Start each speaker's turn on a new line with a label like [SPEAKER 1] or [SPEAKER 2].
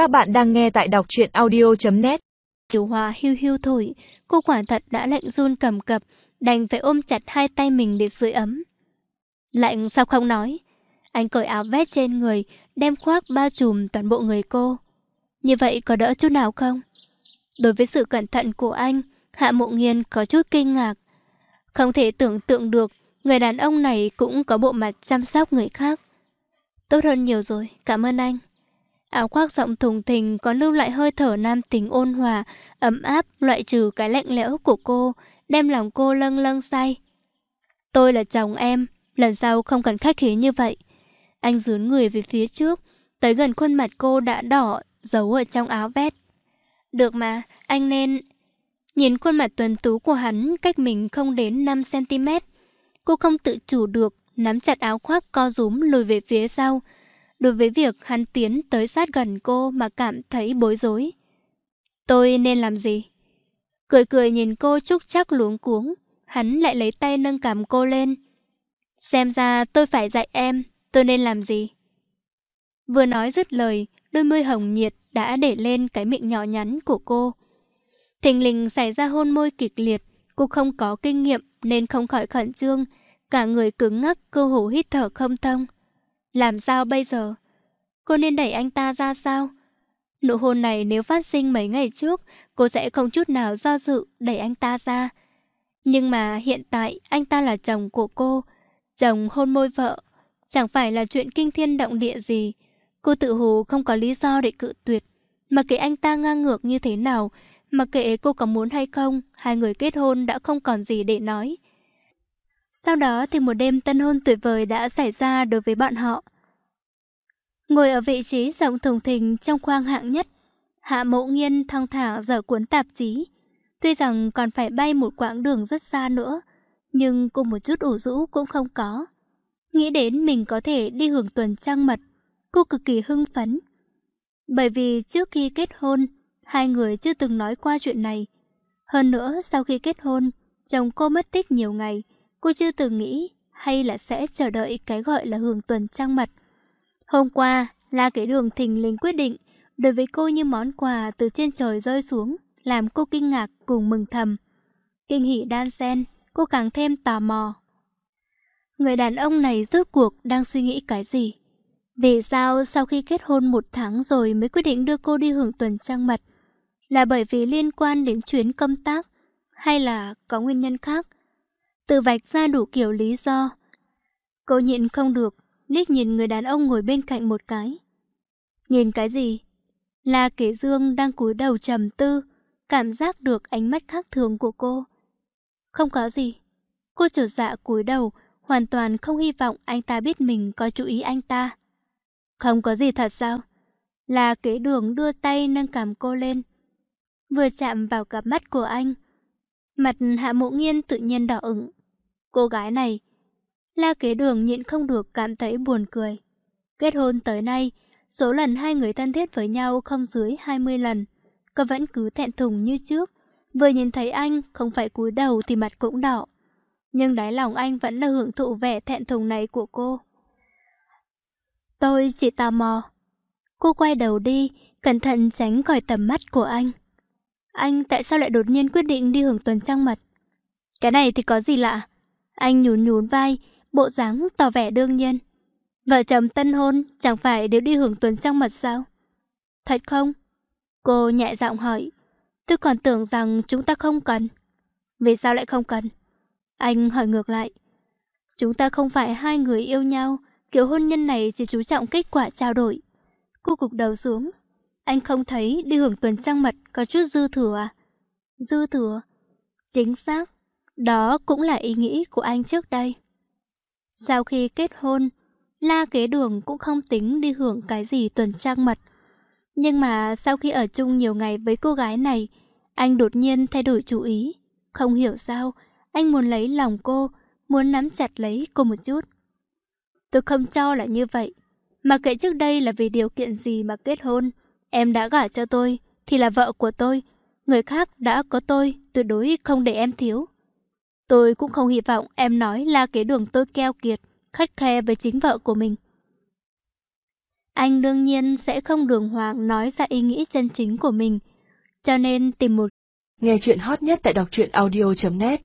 [SPEAKER 1] Các bạn đang nghe tại đọc truyện audio.net
[SPEAKER 2] Chiều hòa hưu hưu thổi, cô quả thật đã lạnh run cầm cập, đành phải ôm chặt hai tay mình để sưởi ấm. Lạnh sao không nói? Anh cởi áo vest trên người, đem khoác bao trùm toàn bộ người cô. Như vậy có đỡ chút nào không? Đối với sự cẩn thận của anh, Hạ Mộ Nghiên có chút kinh ngạc. Không thể tưởng tượng được người đàn ông này cũng có bộ mặt chăm sóc người khác. Tốt hơn nhiều rồi, cảm ơn anh. Áo khoác rộng thùng thình có lưu lại hơi thở nam tính ôn hòa, ấm áp, loại trừ cái lạnh lẽo của cô, đem lòng cô lâng lâng say. Tôi là chồng em, lần sau không cần khách khí như vậy. Anh dướn người về phía trước, tới gần khuôn mặt cô đã đỏ, giấu ở trong áo vest. Được mà, anh nên... Nhìn khuôn mặt tuần tú của hắn cách mình không đến 5cm. Cô không tự chủ được, nắm chặt áo khoác co rúm lùi về phía sau. Đối với việc hắn tiến tới sát gần cô mà cảm thấy bối rối. Tôi nên làm gì? Cười cười nhìn cô trúc chắc luống cuống. Hắn lại lấy tay nâng cảm cô lên. Xem ra tôi phải dạy em, tôi nên làm gì? Vừa nói dứt lời, đôi môi hồng nhiệt đã để lên cái miệng nhỏ nhắn của cô. Thình lình xảy ra hôn môi kịch liệt, cô không có kinh nghiệm nên không khỏi khẩn trương, cả người cứng ngắc cơ hồ hít thở không thông. Làm sao bây giờ? Cô nên đẩy anh ta ra sao? Nụ hôn này nếu phát sinh mấy ngày trước, cô sẽ không chút nào do dự đẩy anh ta ra. Nhưng mà hiện tại anh ta là chồng của cô, chồng hôn môi vợ, chẳng phải là chuyện kinh thiên động địa gì. Cô tự hồ không có lý do để cự tuyệt. Mà kệ anh ta ngang ngược như thế nào, mà kệ cô có muốn hay không, hai người kết hôn đã không còn gì để nói. Sau đó thì một đêm tân hôn tuyệt vời đã xảy ra đối với bọn họ. Ngồi ở vị trí rộng thùng thình trong khoang hạng nhất, Hạ Mộ Nghiên thong thả dở cuốn tạp chí. Tuy rằng còn phải bay một quãng đường rất xa nữa, nhưng cô một chút ủ rũ cũng không có. Nghĩ đến mình có thể đi hưởng tuần trăng mật, cô cực kỳ hưng phấn. Bởi vì trước khi kết hôn, hai người chưa từng nói qua chuyện này. Hơn nữa, sau khi kết hôn, chồng cô mất tích nhiều ngày, cô chưa từng nghĩ hay là sẽ chờ đợi cái gọi là hưởng tuần trăng mật. Hôm qua, là cái đường thình lình quyết định đối với cô như món quà từ trên trời rơi xuống, làm cô kinh ngạc cùng mừng thầm. Kinh hỉ đan xen, cô càng thêm tò mò. Người đàn ông này rốt cuộc đang suy nghĩ cái gì? Vì sao sau khi kết hôn một tháng rồi mới quyết định đưa cô đi hưởng tuần trăng mật? Là bởi vì liên quan đến chuyến công tác hay là có nguyên nhân khác? Tự vạch ra đủ kiểu lý do. Cô nhịn không được, liếc nhìn người đàn ông ngồi bên cạnh một cái. Nhìn cái gì? Là kế dương đang cúi đầu trầm tư, cảm giác được ánh mắt khác thường của cô. Không có gì. Cô trở dạ cúi đầu, hoàn toàn không hy vọng anh ta biết mình có chú ý anh ta. Không có gì thật sao? Là kế đường đưa tay nâng cầm cô lên. Vừa chạm vào cặp mắt của anh. Mặt hạ mộ nghiên tự nhiên đỏ ửng. Cô gái này, la kế đường nhịn không được cảm thấy buồn cười. Kết hôn tới nay, số lần hai người thân thiết với nhau không dưới 20 lần. Cô vẫn cứ thẹn thùng như trước. Vừa nhìn thấy anh, không phải cúi đầu thì mặt cũng đỏ. Nhưng đáy lòng anh vẫn là hưởng thụ vẻ thẹn thùng này của cô. Tôi chỉ tò mò. Cô quay đầu đi, cẩn thận tránh khỏi tầm mắt của anh. Anh tại sao lại đột nhiên quyết định đi hưởng tuần trăng mật? Cái này thì có gì lạ? Anh nhún nhún vai, bộ dáng tỏ vẻ đương nhiên. Vợ chồng tân hôn chẳng phải đều đi hưởng tuần trăng mật sao? Thật không? Cô nhẹ giọng hỏi. Tôi còn tưởng rằng chúng ta không cần. Vì sao lại không cần? Anh hỏi ngược lại. Chúng ta không phải hai người yêu nhau, kiểu hôn nhân này chỉ chú trọng kết quả trao đổi. Cô cục đầu xuống. Anh không thấy đi hưởng tuần trăng mật có chút dư thừa à? Dư thừa? Chính xác. Đó cũng là ý nghĩ của anh trước đây. Sau khi kết hôn, La Kế Đường cũng không tính đi hưởng cái gì tuần trăng mật. Nhưng mà sau khi ở chung nhiều ngày với cô gái này, anh đột nhiên thay đổi chủ ý. Không hiểu sao, anh muốn lấy lòng cô, muốn nắm chặt lấy cô một chút. Tôi không cho là như vậy. Mà kệ trước đây là vì điều kiện gì mà kết hôn, em đã gả cho tôi, thì là vợ của tôi. Người khác đã có tôi, tuyệt đối không để em thiếu. Tôi cũng không hy vọng em nói là cái đường tôi keo kiệt, khắt khe với chính vợ của mình. anh đương nhiên sẽ không đường hoàng nói ra ý nghĩ chân chính của mình. Cho nên tìm một
[SPEAKER 1] Nghe chuyện hot nhất tại đọc truyện audio.net